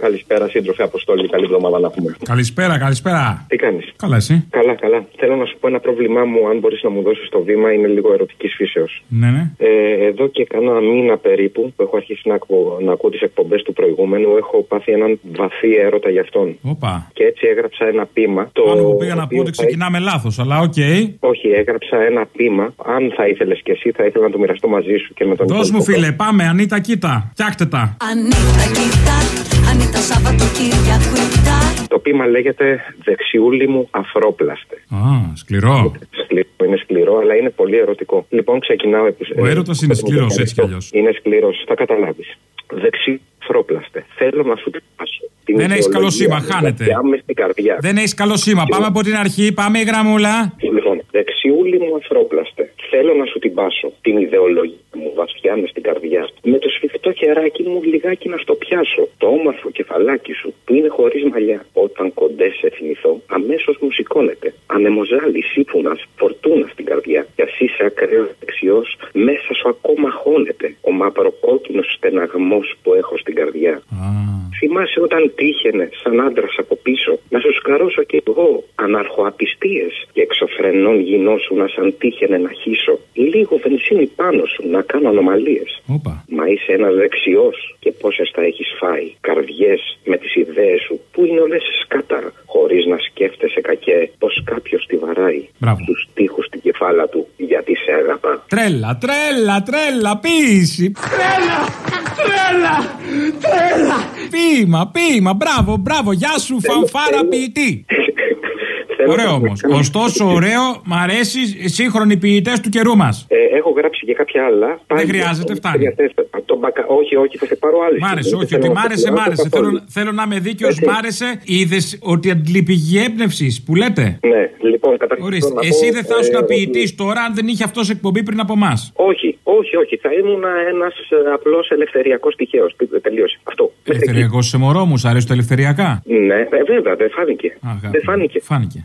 Καλησπέρα, σύντροφε Αποστόλη. Καλή εβδομάδα να πούμε. Καλησπέρα, καλησπέρα. Τι κάνεις; Καλά, εσύ; Καλά, καλά. Θέλω να σου πω ένα πρόβλημά μου, αν μπορείς να μου δώσεις το βήμα, είναι λίγο ερωτικής φύσεως. Ναι, ναι. Ε, εδώ και κάνα μήνα περίπου που έχω αρχίσει να, ακού, να ακούω τις εκπομπές του προηγούμενου, έχω πάθει έναν βαθύ έρωτα για αυτόν. Όπα. Και έτσι έγραψα ένα ποίημα. Το Πάνω που πήγα να πω οποίο ότι θα- ξεκινάμε λάθος, αλλά οκ. Όχι, έγραψα ένα ποίημα. Αν θα ήθελες κι εσύ, θα ήθελα να το μοιραστώ μαζί σου και με τον Δώσ' μου, υπόλοιπο φίλε, πάμε, Ανίτα, κοίτα. Φτιάχτε τα. Ανίτα κοίτα, Ανίτα Σαββατοκύριακο Το πείμα λέγεται Δεξιούλη μου αφρόπλαστε. Α, σκληρό. Σκληρό, είναι σκληρό, αλλά είναι πολύ ερωτικό. Λοιπόν, ξεκινάω. επί- Ο ε, έρωτας είναι ε, σκληρός, έτσι κι αλλιώς. Είναι σκληρός, θα καταλάβεις. Δεξί αφρόπλαστε. Θέλω να σου πάσω. την Δεν έχεις καλό ιδεολογία σήμα, μου, χάνετε. βαθιά μες στην καρδιά. Δεν έχεις καλό σήμα. Πάμε από την αρχή, πάμε η γραμμούλα. Λοιπόν, δεξιούλη μου αφρόπλαστε. Θέλω να σου την πάσω. Την ιδεολογία μου βαθιά μες στην καρδιά. Με το σφιχτό χεράκι μου λιγάκι να στο πιάσω. Το όμορφο κεφαλάκι σου που είναι χωρίς μαλλιά. Όταν κοντέ σε θυμηθώ, αμέσως μου σηκώνεται. Ανεμοζάλι, σύμφωνας, φορτούνας στην καρδιά. Κι εσύ είσαι ακραίος δεξιός, μέσα σου ακόμα χώνεται ο μαυροκόκκινος στεναγμός που έχω στην καρδιά. Α, Θυμάσαι όταν τύχαινε σαν άντρας από πίσω να σου σκαρώσω κι εγώ αναρχοαπιστίες και εξωφρενών γινόσουνα σαν τύχαινε να χύσω λίγο βενζίνη πάνω σου να κάνω ανομαλίες. όπα. Μα είσαι ένας δεξιός και πόσες θα έχεις φάει. Καρδιές με τις ιδέες σου που είναι όλες σκατά. Χωρίς να σκέφτεσαι κακέ πως κάποιος τη βαράει Μπράβο. στους τοίχους στην κεφάλα του γιατί σε αγαπά. Τρέλα, τρέλα, τρέλα, ποίηση. Τρέλα, τρέλα, τρέλα. Ποίημα, ποίημα, μπράβο, μπράβο. Γεια σου, φανφάρα ποιητή. Θέλω Ωραίο να όμως. κάνω- Ωστόσο, ωραίο, μ' αρέσει οι σύγχρονοι ποιητές του καιρού μας. Ε, έχω γράψει και κάποια άλλα. Πάλι- χρειάζεται, φτάνει. Τρία-τέσσερα. Το μπακα... Όχι, όχι, θα σε πάρω άλλε. Μ' άρεσε, όχι, ότι μ' άρεσε, μ' άρεσε. Θέλω, θέλω να είμαι δίκαιος, Έτσι. μ' άρεσε. Είδες ότι αντληπηγή έμπνευσης που λέτε; Ναι, λοιπόν, καταρχήν. Ορίστε, θέλω να εσύ πω, δεν θα ήσουν ε, ποιητής τώρα αν δεν είχε αυτός εκπομπή πριν από εμάς. Όχι, όχι, όχι. Θα ήμουν ένας απλός ελευθεριακός τυχαίος. Τελείωσε. Αυτό. Μέχρι εκεί. Ελευθεριακός σε μωρό μου, σ' αρέσει το ελευθεριακά; Ναι, ε, βέβαια, δεν φάνηκε. Αγάπη. Δεν φάνηκε. Φάνηκε.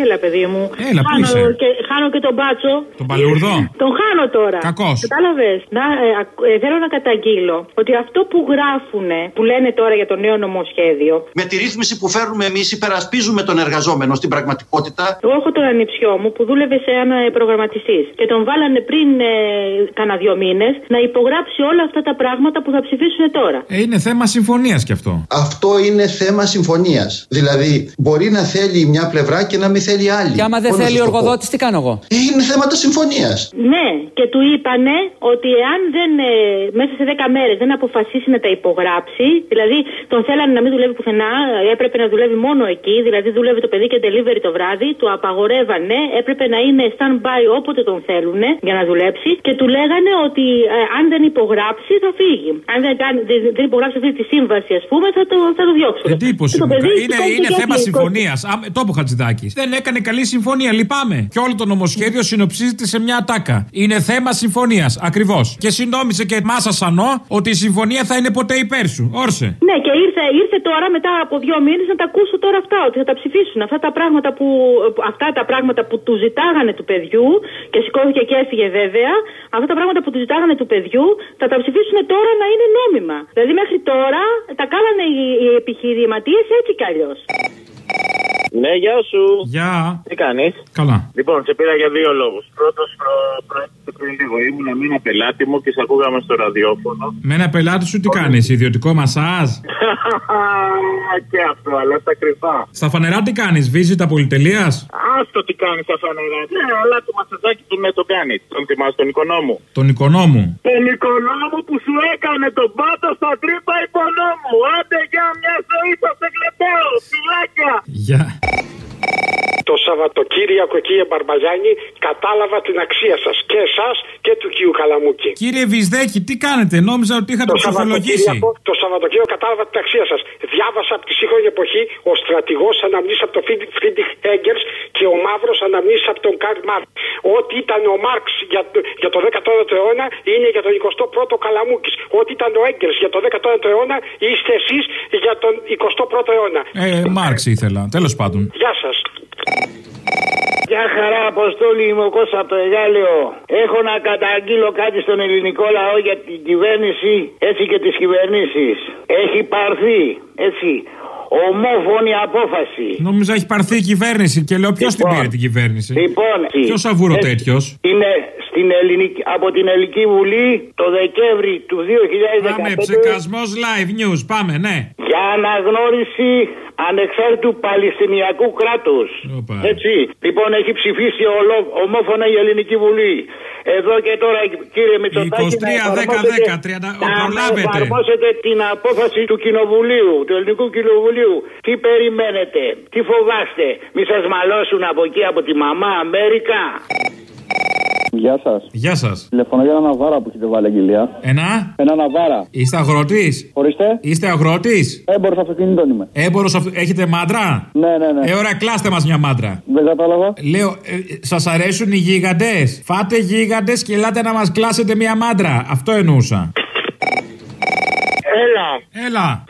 Έλα, παιδί μου. Έλα, πού χάνω, είσαι; Και, χάνω και τον μπάτσο. Τον παλούρδο; Τον χάνω τώρα. Κακός. Κατάλαβες; Να, ε, ακ- ε, θέλω να καταγγείλω ότι αυτό που γράφουνε, που λένε τώρα για το νέο νομοσχέδιο. Με τη ρύθμιση που φέρνουμε εμείς, υπερασπίζουμε τον εργαζόμενο στην πραγματικότητα. Εγώ έχω τον ανιψιό μου που δούλευε σε ένα προγραμματιστής και τον βάλανε πριν ε, κάνα δύο μήνες να υπογράψει όλα αυτά τα πράγματα που θα ψηφίσουν τώρα. Ε, είναι θέμα συμφωνίας κι αυτό. Αυτό είναι θέμα συμφωνίας. Δηλαδή, μπορεί να θέλει μια πλευρά και να μην θέλει άλλη. Και άμα δεν Πώς να θέλει ο σας το πω. εργοδότης, τι κάνω εγώ; Ε, Είναι θέματα συμφωνίας. Ναι, και του είπανε ότι εάν δεν, ε, μέσα σε 10 μέρες δεν αποφασίσει να τα υπογράψει, δηλαδή τον θέλανε να μην δουλεύει πουθενά, ε, έπρεπε να δουλεύει μόνο εκεί, δηλαδή δούλευε το παιδί και delivery το βράδυ, του απαγορεύανε, έπρεπε να είναι stand-by όποτε τον θέλουν για να δουλέψει και του λέγανε ότι ε, αν δεν υπογράψει θα φύγει. Αν δεν, κάνει, δεν, δεν υπογράψει αυτή τη σύμβαση, ας πούμε, θα το, θα το διώξουν. Εντύπωση Και το μου. παιδί κα- Είναι, σηκώθηκε είναι και θέμα έφυγε. συμφωνίας. Το είπε ο Χατζηδάκης. Δεν έκανε καλή συμφωνία. Λυπάμαι. Και όλο το νομοσχέδιο συνοψίζεται σε μια ατάκα. Είναι θέμα συμφωνίας. Ακριβώς. Και συνόμισε και μάσα σανό ότι η συμφωνία θα είναι ποτέ υπέρ σου. Όρσε. Ναι, και ήρθε, ήρθε τώρα μετά από δύο μήνες να τα ακούσω τώρα αυτά, ότι θα τα ψηφίσουν. Αυτά τα πράγματα που, αυτά τα πράγματα που του ζητάγανε του παιδιού και σηκώθηκε και έφυγε βέβαια, αυτά τα πράγματα που του ζητάγανε του παιδιού θα τα ψηφίσουν τώρα να είναι νόμιμα. Δηλαδή μέχρι τώρα τα κάνανε οι, οι επιχειρηματίες έτσι κι αλλιώς. Ναι, γεια σου. Γεια. Τι κάνεις; Καλά. Λοιπόν, σε πήρα για δύο λόγους. Πρώτος, προ... προέρχεται πριν λίγο. Ήμουν με ένα πελάτη μου και σε ακούγαμε στο ραδιόφωνο. Με ένα πελάτη σου τι κάνεις, ιδιωτικό μασάζ; και αυτό, αλλά στα κρυφά. Στα φανερά τι κάνεις, βίζεις τα πολυτελείας; Άστο τι κάνεις στα φανερά. Ναι, αλλά το μασαζάκι του ναι, το κάνεις. Τον θυμάσαι τον οικονόμου. Τον οικονόμου. Τον οικονόμου που σου έκανε τον πάτο στα τρύπα υπονόμου. Άντε για μια ζωή θα σε κλεπάω. Φυλάκια. Γεια. Το Σαββατοκύριακο, κύριε Μπαρμπαγιάννη, κατάλαβα την αξία σας και εσάς και του κύριου Καλαμούκη. Κύριε Βυσδέκη, τι κάνετε, νόμιζα ότι είχατε Το ψηφολογήσει. Σαββατοκύριακο, το Σαββατοκύριακο κατάλαβα την αξία σας. Διάβασα από τη σύγχρονη εποχή ο στρατηγός αναμνήσεις από τον Φρίντριχ Ένγκελς και ο μαύρος αναμνήσεις από τον Καρλ Μάρξ. Ό,τι ήταν ο Μάρξ για, το- για το 19ο αιώνα είναι για τον 21ο Καλαμούκης. Ό,τι ήταν ο Ένγκελς για το 19ο αιώνα είστε εσείς για τον 21ο αιώνα. Ε, Μάρξ ήθελα, τέλος πάντων. Γεια σας. Γεια χαρά, Αποστόλη, είμαι ο Κώστας από το Αιγάλεω. Έχω να καταγγείλω κάτι στον ελληνικό λαό για την κυβέρνηση, έτσι και τις κυβερνήσεις. Έχει πάρθει, έτσι, ομόφωνη απόφαση. Νόμιζα έχει πάρθει η κυβέρνηση και λέω ποιος την Λοιπόν. πήρε την κυβέρνηση. Λοιπόν, Ποιος αβούρο έτσι, τέτοιος; Είναι στην ελληνική, από την Ελληνική Βουλή το Δεκέμβρη του 2015 Πάμε, ψεκασμός live news. Πάμε, ναι. για αναγνώριση ανεξάρτητου Παλαιστινιακού κράτους. Οπα. Έτσι. Λοιπόν, έχει ψηφίσει ολο- ομόφωνα η Ελληνική Βουλή. Εδώ και τώρα, κύριε Μητσοτάκη, 23, να 10, εφαρμόσετε- 10, 30, να προλάβετε. εφαρμόσετε την απόφαση του Κοινοβουλίου, του Ελληνικού Κοινοβουλίου. Τι περιμένετε, τι φοβάστε, μη σας μαλώσουν από εκεί από τη μαμά Αμέρικα; Γεια σας. Γεια σας. Τηλεφωνώ για ένα ναβάρα που έχετε βάλει αγγελία. Ένα; Ένα ναβάρα. Είστε αγρότης; Ορίστε. Είστε αγρότης; Έμπορος αυτοκινήτων είμαι. Έμπορος Έχετε μάντρα; Ναι, ναι, ναι. Ε, ωραία, κλάστε μας μια μάντρα. Δεν κατάλαβα. Λέω, ε, σας αρέσουν οι γίγαντες; Φάτε γίγαντες και ελάτε να μας κλάσετε μια μάντρα. Αυτό εννοούσα. Έλα. Έλα.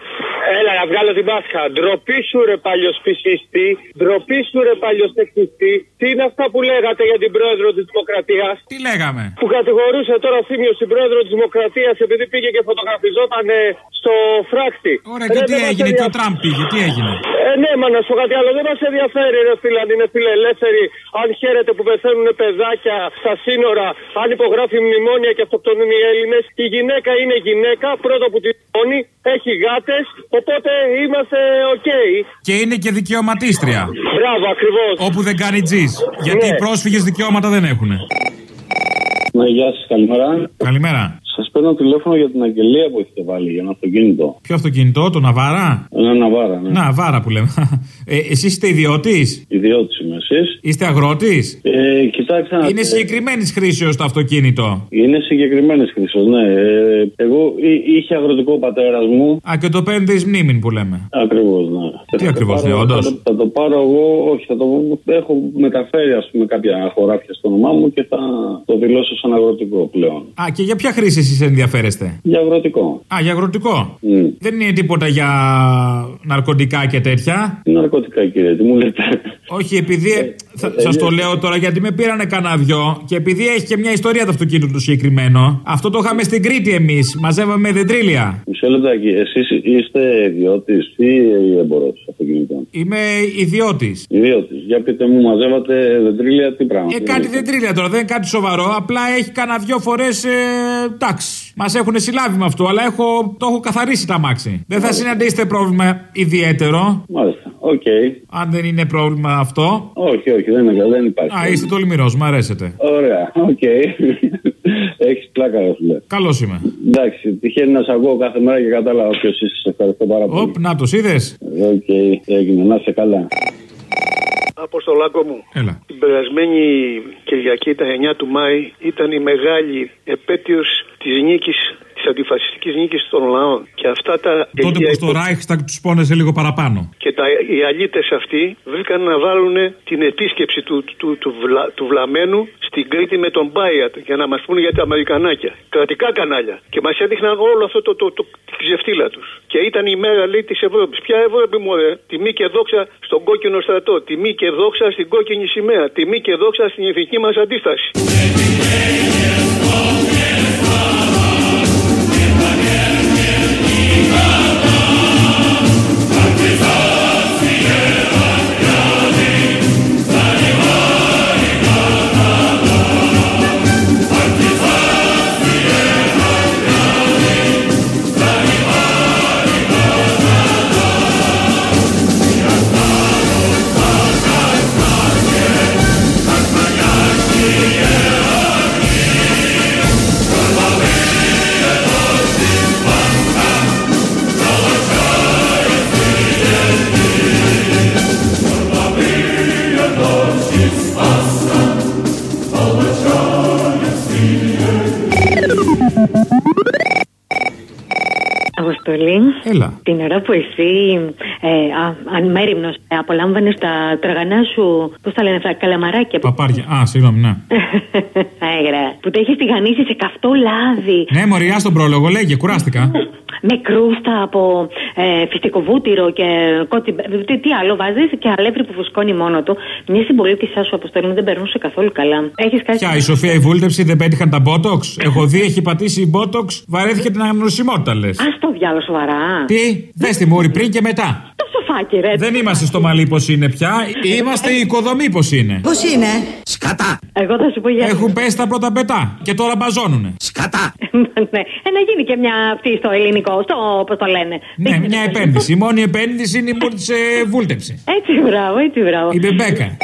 Έλα να βγάλω την Πάσχα. Ντροπή σου ρε παλιοσπισίστη. Ντροπή σου ρε παλιοσεξιστή. Τι είναι αυτά που λέγατε για την πρόεδρο της Δημοκρατίας; Τι λέγαμε; Που κατηγορούσε τώρα θύμιο την πρόεδρο της Δημοκρατίας επειδή πήγε και φωτογραφιζόταν ε, στο φράκτη. Ωραία, Ρε, και τι δεν μας έγινε, και ο ενδιαφέρει. Τραμπ πήγε, τι έγινε; Ε, ναι, μα να σου πω κάτι άλλο. Δεν μας ενδιαφέρει, ρε φίλε, αν είναι φιλελεύθεροι, αν χαίρεται που πεθαίνουν παιδάκια στα σύνορα, αν υπογράφει μνημόνια και αυτοκτονούν οι Έλληνες. Η γυναίκα είναι γυναίκα, πρώτο που τη μόνη, έχει γάτες, οπότε είμαστε οκ. Και είναι και δικαιωματίστρια. Μπράβο, ακριβώς. Όπου δεν κάνει τζιζ. Γιατί Ναι. οι πρόσφυγες δικαιώματα δεν έχουν. Ναι, γεια σας, καλημέρα. Καλημέρα. Σας παίρνω τηλέφωνο για την αγγελία που έχετε βάλει για ένα αυτοκίνητο. Ποιο αυτοκίνητο, το Navara; Ένα Navara, ναι. Να, βάρα που λέμε. Ε, Εσείς είστε ιδιώτης; Ιδιώτης είμαι εσείς; Είστε αγρότης; Ε, κοιτάξτε να Είναι συγκεκριμένης χρήσεως το αυτοκίνητο; Είναι συγκεκριμένε χρήσει, ναι. Ε, εγώ εί- είχε αγροτικό πατέρα μου. Α, και το παίρνετε εις μνήμην που λέμε. Ακριβώς, ναι. Τι Θα το ακριβώς, πάρω- ναι, όντως. Θα, το- θα το πάρω εγώ, όχι, θα το έχω μεταφέρει ας πούμε κάποια χωράφια στο όνομά μου και θα το δηλώσω σαν αγροτικό πλέον. Α, και για ποια χρήση εσείς ενδιαφέρεστε; Για αγροτικό. Α, για αγροτικό. Mm. Δεν είναι τίποτα για ναρκωτικά και τέτοια; Τι ναρκωτικά κύριε, τι μου λέτε. Όχι, επειδή. Θα, σας το λέω τώρα γιατί με πήρανε κανένα δυο και επειδή έχει και μια ιστορία το αυτοκίνητο του συγκεκριμένο. Αυτό το είχαμε στην Κρήτη εμείς. Μαζεύαμε δεντρίλια. Μισό λεπτάκι, εσείς είστε ιδιώτης ή έμπορος αυτοκινήτων. Είμαι ιδιώτης. Ιδιώτης. Για πείτε μου, μαζεύατε δεντρίλια, τι πράγμα. Ε, τι κάτι είναι. δεντρίλια τώρα, δεν είναι κάτι σοβαρό. Απλά έχει κανένα δυο φορές. Ε, εντάξει. Μας έχουν συλλάβει με αυτό, αλλά έχω, το έχω καθαρίσει τ' αμάξι. Δεν θα συναντήσετε πρόβλημα ιδιαίτερο. Μάλιστα, οκ. Αν δεν είναι πρόβλημα αυτό. Όχι, όχι, δεν, είναι, δεν υπάρχει. Α, είστε τολμηρός, μου αρέσετε. Ωραία, οκ. Έχεις πλάκα, ρε φίλε. Καλός είμαι. Εντάξει, τυχαίνει να σε ακούω κάθε μέρα και κατάλαβα ποιος είσαι. Σε ευχαριστώ πάρα πολύ. Οπ, να το είδε. Οκ, έγινε, να είσαι καλά. Αποστολάκο μου. Έλα. Την περασμένη Κυριακή, τα 9 του Μάη, ήταν η μεγάλη επέτειος της νίκης, της αντιφασιστικής νίκης των λαών. Και αυτά τα Τότε Αγία που στο υπο- Reichstag τους πόνεσε λίγο παραπάνω. και τα, οι αλήτες αυτοί βρήκαν να βάλουν την επίσκεψη του, του, του, βλα- του βλαμένου στην Κρήτη με τον Μπάιατ για να μας πούνε για τα Αμερικανάκια. Κρατικά κανάλια. Και μας έδειχναν όλο αυτό το, το, το, τη ξεφτύλα τους. Και ήταν η μέρα λέει της Ευρώπης. Ποια Ευρώπη μου ρε. Τιμή και δόξα στον κόκκινο στρατό. Τιμή και δόξα στην κόκκινη σημαία. Τιμή και δόξα στην ηθική μας αντίσταση. Αποστολή. Έλα. Την ώρα που εσύ, ε, α, αν μέρημνος, ε, απολάμβανες τα τραγανά σου, πώς τα λένε αυτά, καλαμαράκια; που- Παπάρια. Α, συγγνώμη, ναι. Έγρα. Που τα έχεις τηγανίσει σε καυτό λάδι. ναι, μωριά στον πρόλογο, λέγε, κουράστηκα. Με κρούστα από ε, φυσικό βούτυρο και κότσι. Τι, τι άλλο βάζεις και αλεύρι που φουσκώνει μόνο του. Μια συμπολίτησά σου αποστολή δεν περνούσε καθόλου καλά. Έχεις κάτι; Ποια, η Σοφία η βούλτεψη δεν πέτυχαν τα μπότοξ. Έχω δει, έχει πατήσει μπότοξ, βαρέθηκε την αναγνωσιμότητα λες. Α το διάλογο σοβαρά. Τι, δες τη μούρη πριν και μετά. Το σοφάκι, ρε. Δεν είμαστε στο μαλλί πώς είναι πια, είμαστε η οικοδομή πώς είναι. Πώς είναι; Σκατά. Εγώ θα σου πω για. Έχουν πέσει τα πρώτα πετά και τώρα μπαζώνουνε. Σκατά. ναι. Ε, να γίνει και μια αυτή στο ελληνικό, στο πώς το λένε. Ναι, μια επένδυση. Η μόνη επένδυση είναι η μούρη της ε, βούλτεψη. Έτσι, μπράβο, έτσι, μπράβο. Η μπεμπέκα.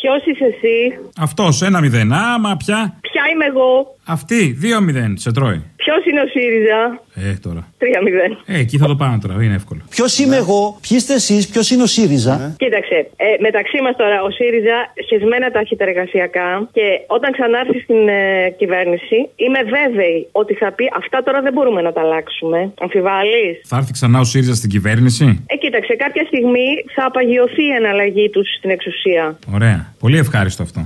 Ποιος είσαι εσύ, Αυτός, ένα μηδέν. Άμα πια. Ποια είμαι εγώ, Αυτή, δύο μηδέν, σε τρώει. Ποιος είναι ο ΣΥΡΙΖΑ, Ε, τώρα. 3-0. Ε, εκεί θα το πάμε τώρα, είναι εύκολο. Ποιος είμαι εγώ, ποιοι είστε εσείς, ποιος είναι ο ΣΥΡΙΖΑ; Κοίταξε, ε, μεταξύ μας τώρα ο ΣΥΡΙΖΑ σχεσμένα τα έχει τα εργασιακά και όταν ξανάρθει στην ε, κυβέρνηση είμαι βέβαιη ότι θα πει αυτά τώρα δεν μπορούμε να τα αλλάξουμε. Αμφιβάλλεις; Θα έρθει ξανά ο ΣΥΡΙΖΑ στην κυβέρνηση; Ε, κοίταξε, κάποια στιγμή θα απαγιωθεί η εναλλαγή τους στην εξουσία. Ωραία. Πολύ ευχάριστο αυτό.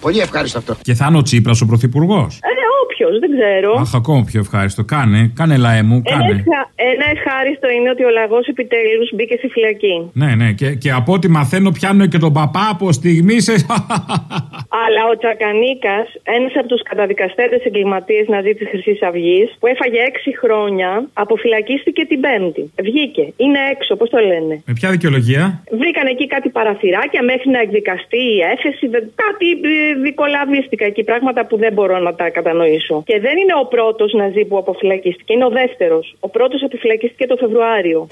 πολύ ευχάριστο αυτό. Και θα είναι ο Τσίπρας ο πρωθυπουργός; Ε, όποιος, δεν ξέρω. Αχ, ακόμα πιο ευχάριστο. Κάνε, κάνε λαέ μου, Ένα, κάνε. ευχα- ένα ευχάριστο είναι ότι ο λαγός επιτέλους μπήκε στη φυλακή. Ναι, ναι, και, και από ό,τι μαθαίνω πιάνω και τον παπά από στιγμής σε. Αλλά ο Τσακανίκας, ένας από τους καταδικαστέντες εγκληματίες ναζί της Χρυσής Αυγής, που έφαγε έξι χρόνια, αποφυλακίστηκε την Πέμπτη. Βγήκε. Είναι έξω, πώς το λένε. Με ποια δικαιολογία; Βρήκαν εκεί κάτι παραθυράκια μέχρι να εκδικαστεί η έφεση. δε- Κάτι ε, δικολαβίστηκα εκεί, πράγματα που δεν μπορώ να τα κατανοήσω. Και δεν είναι ο πρώτος Ναζί που αποφυλακίστηκε, είναι ο δεύτερος. Ο πρώτος αποφυλακίστηκε το Φεβρουάριο.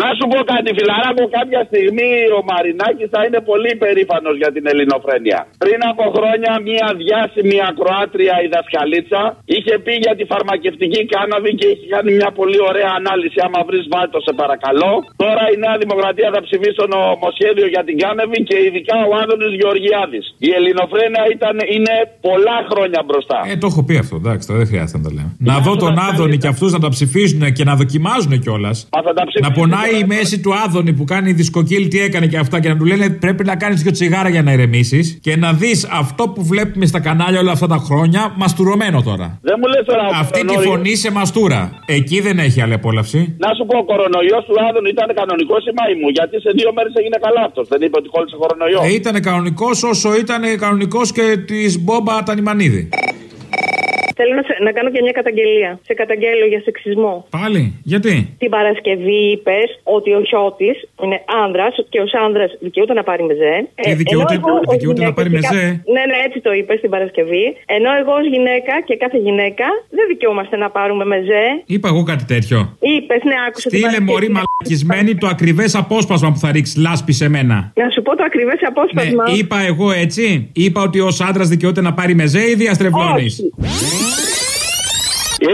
Να σου πω κάτι, φιλαράκο, κάποια στιγμή ο Μαρινάκης θα είναι πολύ περήφανος για την ελληνοφρένεια. Πριν από χρόνια, μια διάσημη ακροάτρια η δασκαλίτσα είχε πει για τη φαρμακευτική κάναβη και είχε κάνει μια πολύ ωραία ανάλυση. Άμα βρεις, βάλτο, σε παρακαλώ. Τώρα η Νέα Δημοκρατία θα ψηφίσει το νομοσχέδιο για την κάναβη και ειδικά ο Άδωνης Γεωργιάδης. Η ελληνοφρένεια ήταν, είναι πολλά χρόνια μπροστά. Ε, το έχω πει αυτό, εντάξει, τώρα δεν χρειάζεται να το λέμε. Να δω τον Άδωνη και αυτούς να τα ψηφίζουν και να δοκιμάζουν κιόλας. Να πονάει η μέση του Άδωνη που κάνει δισκοκύλ τι έκανε και αυτά και να του λένε πρέπει να κάνεις δύο τσιγάρα για να ηρεμήσεις και να δεις αυτό που βλέπουμε στα κανάλια όλα αυτά τα χρόνια μαστουρωμένο τώρα. Δεν μου λες τώρα. ο Αυτή τη κορονοϊός- φωνή σε μαστούρα. Εκεί δεν έχει άλλη απόλαυση. Να σου πω, ο κορονοϊός του Άδων ήταν κανονικό ή μάη μου. Γιατί σε δύο μέρες έγινε καλά αυτός. Δεν είπε ότι κόλλησε κορονοϊό. Ε, ήταν κανονικός όσο ήταν κανονικός και της Μπόμπα Τανιμανίδη. Θέλω να, σε- να κάνω και μια καταγγελία. Σε καταγγέλω για σεξισμό. Πάλι, γιατί; Την Παρασκευή είπες ότι ο Χιώτης είναι άνδρας και ως άνδρας δικαιούται να πάρει μεζέ. Τι Ε, δικαιούται- ενώ εγώ ως δικαιούται να γυναίκα πάρει και μεζέ; κα- Ναι, ναι, έτσι το είπες στην Παρασκευή. Ενώ εγώ ως γυναίκα και κάθε γυναίκα δεν δικαιούμαστε να πάρουμε μεζέ. Είπα εγώ κάτι τέτοιο. Είπες, ναι, άκουσα την Στείλε Παρασκευή. μωρή μαλακισμένη το ακριβές απόσπασμα που θα ρίξεις λάσπη σε μένα. Να σου πω το ακριβές απόσπασμα. Ναι, είπα εγώ έτσι. Είπα ότι ως άντρας δικαιούται να πάρει μεζέ ή διαστρεβλώνεις.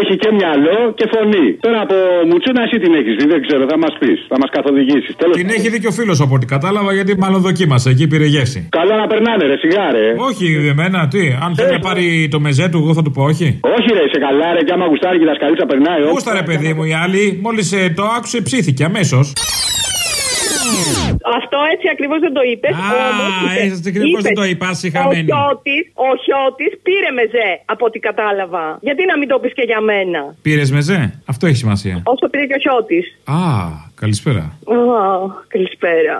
Έχει και μυαλό και φωνή. Τώρα από μουτσούνα εσύ την έχεις δει, δεν ξέρω, θα μας πεις, θα μας καθοδηγήσεις. Την έχει δει και ο φίλος από ό,τι κατάλαβα γιατί μάλλον δοκίμασε. Εκεί πήρε γεύση. Καλά να περνάνε, ρε, σιγάρε. Όχι, εμένα τι. Αν θέλει να πάρει το μεζέ του, εγώ θα του πω όχι. Όχι, ρε, σε καλά, ρε, και άμα γουστάρει και η δασκαλίτσα περνάει. όχι. Πούστα ρε παιδί μου η άλλη, μόλις το άκουσε ψήθηκε αμέσως. Αυτό έτσι ακριβώς δεν το είπες. Α, έτσι ακριβώς δεν το είπα, είσαι χαμένη. Ο Χιώτης πήρε μεζέ από ό,τι κατάλαβα. Γιατί να μην το πεις και για μένα; Πήρες μεζέ, αυτό έχει σημασία. Όσο πήρε και ο Χιώτης. Α, καλησπέρα. Α, καλησπέρα.